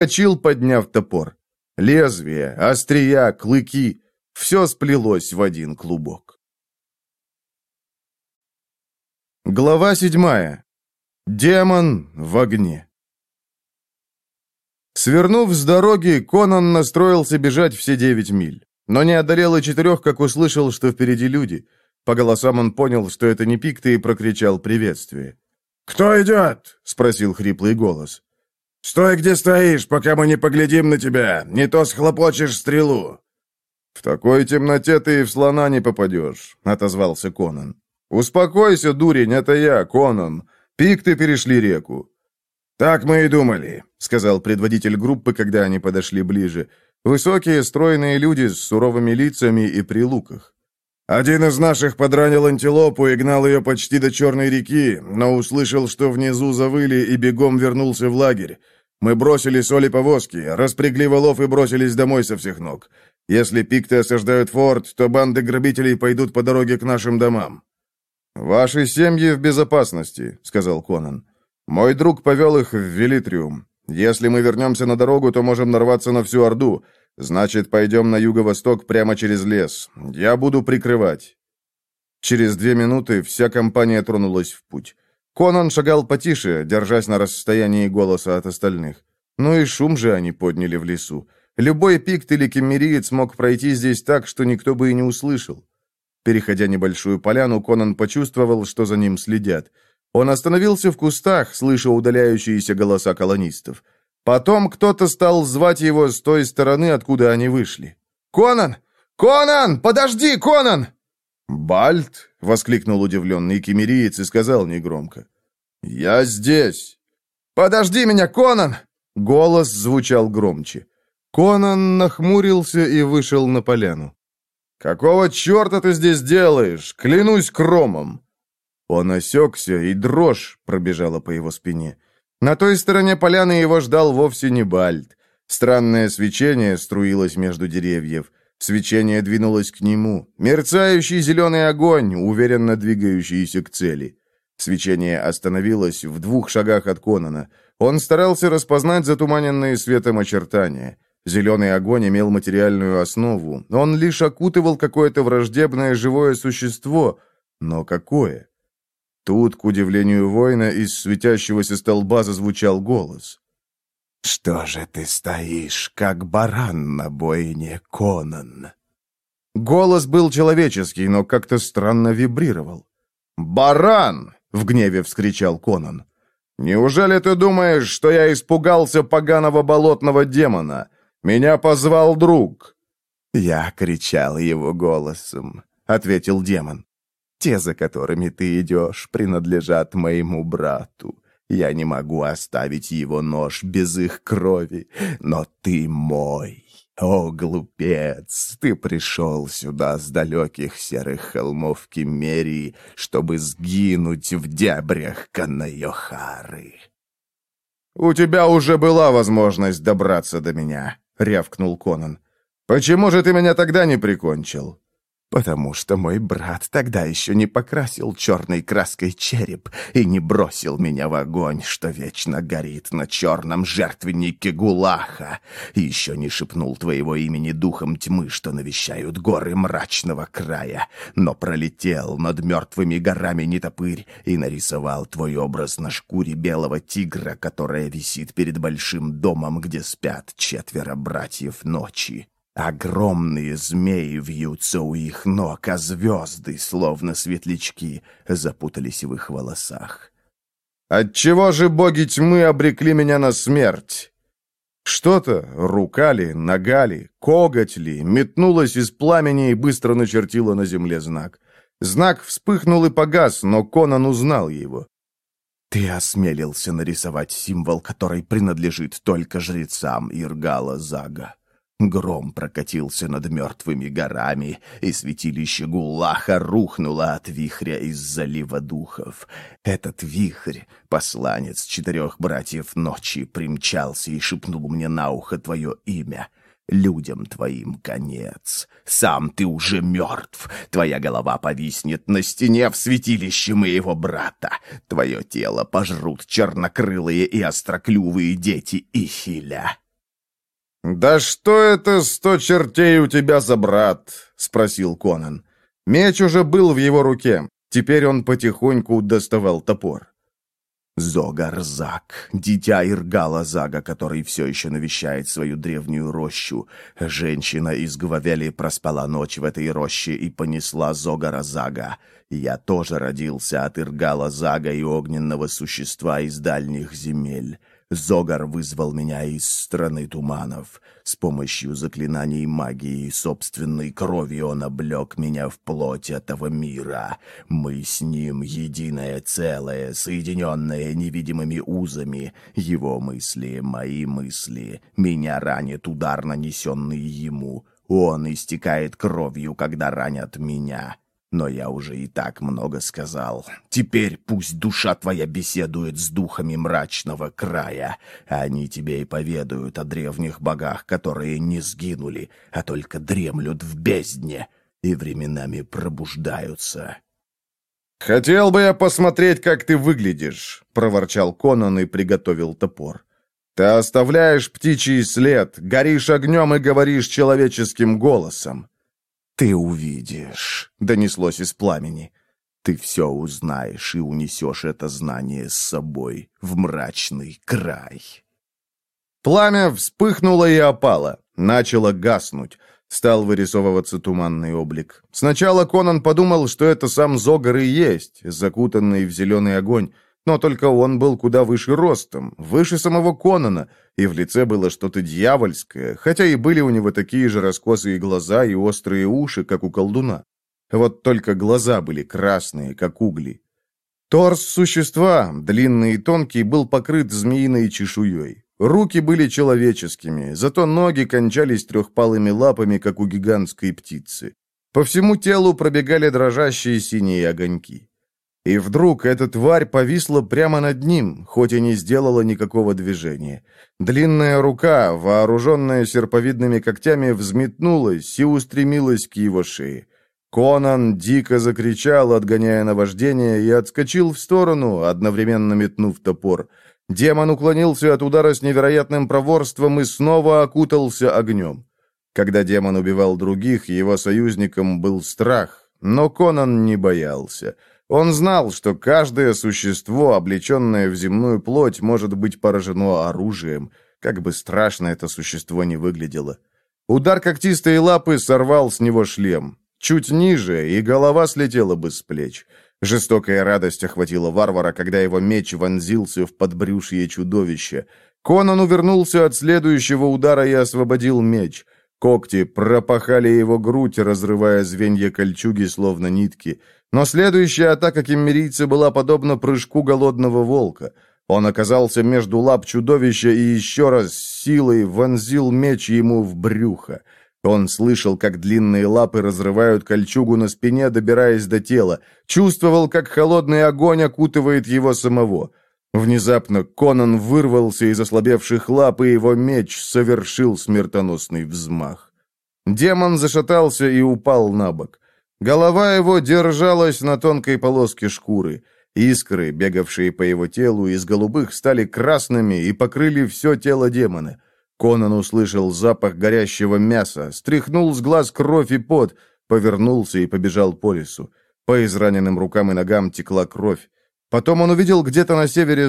вскочил, подняв топор. Лезвие, острия, клыки — все сплелось в один клубок. Глава седьмая. Демон в огне. Свернув с дороги, Конан настроился бежать все девять миль. Но не одолел и четырех, как услышал, что впереди люди. По голосам он понял, что это не пикты, и прокричал приветствие. «Кто идет?» — спросил хриплый голос. «Стой, где стоишь, пока мы не поглядим на тебя. Не то схлопочешь стрелу». «В такой темноте ты и в слона не попадешь», — отозвался Конан. «Успокойся, дурень, это я, Конан. Пикты перешли реку». «Так мы и думали», — сказал предводитель группы, когда они подошли ближе. Высокие, стройные люди с суровыми лицами и при луках. Один из наших подранил антилопу и гнал ее почти до Черной реки, но услышал, что внизу завыли, и бегом вернулся в лагерь. Мы бросили соли повозки, распрягли волов и бросились домой со всех ног. Если пикты осаждают форт, то банды грабителей пойдут по дороге к нашим домам». «Ваши семьи в безопасности», — сказал Конан. «Мой друг повел их в Велитриум. Если мы вернемся на дорогу, то можем нарваться на всю Орду. Значит, пойдем на юго-восток прямо через лес. Я буду прикрывать». Через две минуты вся компания тронулась в путь. Конан шагал потише, держась на расстоянии голоса от остальных. Ну и шум же они подняли в лесу. Любой пикт или кеммериец мог пройти здесь так, что никто бы и не услышал. Переходя небольшую поляну, Конан почувствовал, что за ним следят. Он остановился в кустах, слыша удаляющиеся голоса колонистов. Потом кто-то стал звать его с той стороны, откуда они вышли. «Конан! Конан! Подожди, Конан!» «Бальт!» — воскликнул удивленный кемериец и сказал негромко. «Я здесь!» «Подожди меня, Конан!» Голос звучал громче. Конан нахмурился и вышел на поляну. «Какого черта ты здесь делаешь? Клянусь кромом!» Он осекся, и дрожь пробежала по его спине. На той стороне поляны его ждал вовсе не Бальд. Странное свечение струилось между деревьев. Свечение двинулось к нему. Мерцающий зеленый огонь, уверенно двигающийся к цели. Свечение остановилось в двух шагах от Конана. Он старался распознать затуманенные светом очертания. Зеленый огонь имел материальную основу. Он лишь окутывал какое-то враждебное живое существо. Но какое? Тут, к удивлению воина, из светящегося столба зазвучал голос. «Что же ты стоишь, как баран на бойне, Конан?» Голос был человеческий, но как-то странно вибрировал. «Баран!» — в гневе вскричал Конан. «Неужели ты думаешь, что я испугался поганого болотного демона? Меня позвал друг!» «Я кричал его голосом», — ответил демон. Те, за которыми ты идешь, принадлежат моему брату. Я не могу оставить его нож без их крови, но ты мой. О, глупец, ты пришел сюда с далеких серых холмов Киммерии, чтобы сгинуть в дебрях Канайохары. «У тебя уже была возможность добраться до меня», — рявкнул Конан. «Почему же ты меня тогда не прикончил?» Потому что мой брат тогда еще не покрасил черной краской череп и не бросил меня в огонь, что вечно горит на черном жертвеннике Гулаха, и еще не шепнул твоего имени духом тьмы, что навещают горы мрачного края, но пролетел над мертвыми горами нетопырь и нарисовал твой образ на шкуре белого тигра, которая висит перед большим домом, где спят четверо братьев ночи. Огромные змеи вьются у их ног, а звезды, словно светлячки, запутались в их волосах. «Отчего же боги тьмы обрекли меня на смерть?» Что-то, рука ли, нога ли, коготь ли, метнулось из пламени и быстро начертило на земле знак. Знак вспыхнул и погас, но Конан узнал его. «Ты осмелился нарисовать символ, который принадлежит только жрецам Иргала Зага. Гром прокатился над мертвыми горами, и святилище Гулаха рухнуло от вихря из залива духов. Этот вихрь, посланец четырех братьев ночи, примчался и шепнул мне на ухо твое имя. Людям твоим конец. Сам ты уже мертв. Твоя голова повиснет на стене в святилище моего брата. Твое тело пожрут чернокрылые и остроклювые дети Ихиля. «Да что это сто чертей у тебя за брат?» — спросил Конан. Меч уже был в его руке. Теперь он потихоньку доставал топор. Зогар Зак, дитя Иргала Зага, который все еще навещает свою древнюю рощу. Женщина из Гвавели проспала ночь в этой роще и понесла Зогара Зага. Я тоже родился от Иргала Зага и огненного существа из дальних земель. Зогар вызвал меня из страны туманов. С помощью заклинаний магии и собственной крови он облег меня в плоть этого мира. Мы с ним единое целое, соединенное невидимыми узами. Его мысли, мои мысли. Меня ранит удар, нанесенный ему. Он истекает кровью, когда ранят меня. Но я уже и так много сказал. Теперь пусть душа твоя беседует с духами мрачного края. Они тебе и поведают о древних богах, которые не сгинули, а только дремлют в бездне и временами пробуждаются». «Хотел бы я посмотреть, как ты выглядишь», — проворчал Конан и приготовил топор. «Ты оставляешь птичий след, горишь огнем и говоришь человеческим голосом. «Ты увидишь», — донеслось из пламени. «Ты все узнаешь и унесешь это знание с собой в мрачный край». Пламя вспыхнуло и опало, начало гаснуть. Стал вырисовываться туманный облик. Сначала Конан подумал, что это сам Зогар и есть, закутанный в зеленый огонь, но только он был куда выше ростом, выше самого Конана, и в лице было что-то дьявольское, хотя и были у него такие же раскосые глаза и острые уши, как у колдуна. Вот только глаза были красные, как угли. Торс существа, длинный и тонкий, был покрыт змеиной чешуей. Руки были человеческими, зато ноги кончались трехпалыми лапами, как у гигантской птицы. По всему телу пробегали дрожащие синие огоньки. И вдруг эта тварь повисла прямо над ним, хоть и не сделала никакого движения. Длинная рука, вооруженная серповидными когтями, взметнулась и устремилась к его шее. Конан дико закричал, отгоняя наваждение, и отскочил в сторону, одновременно метнув топор. Демон уклонился от удара с невероятным проворством и снова окутался огнем. Когда демон убивал других, его союзником был страх, но Конан не боялся. Он знал, что каждое существо, облеченное в земную плоть, может быть поражено оружием, как бы страшно это существо не выглядело. Удар когтистой лапы сорвал с него шлем. Чуть ниже, и голова слетела бы с плеч. Жестокая радость охватила варвара, когда его меч вонзился в подбрюшье чудовища. Конан увернулся от следующего удара и освободил меч. Когти пропахали его грудь, разрывая звенья кольчуги, словно нитки. Но следующая атака кеммерийца была подобна прыжку голодного волка. Он оказался между лап чудовища и еще раз силой вонзил меч ему в брюхо. Он слышал, как длинные лапы разрывают кольчугу на спине, добираясь до тела. Чувствовал, как холодный огонь окутывает его самого. Внезапно Конан вырвался из ослабевших лап, и его меч совершил смертоносный взмах. Демон зашатался и упал на бок. Голова его держалась на тонкой полоске шкуры. Искры, бегавшие по его телу, из голубых стали красными и покрыли все тело демона. Конан услышал запах горящего мяса, стряхнул с глаз кровь и пот, повернулся и побежал по лесу. По израненным рукам и ногам текла кровь. Потом он увидел где-то на севере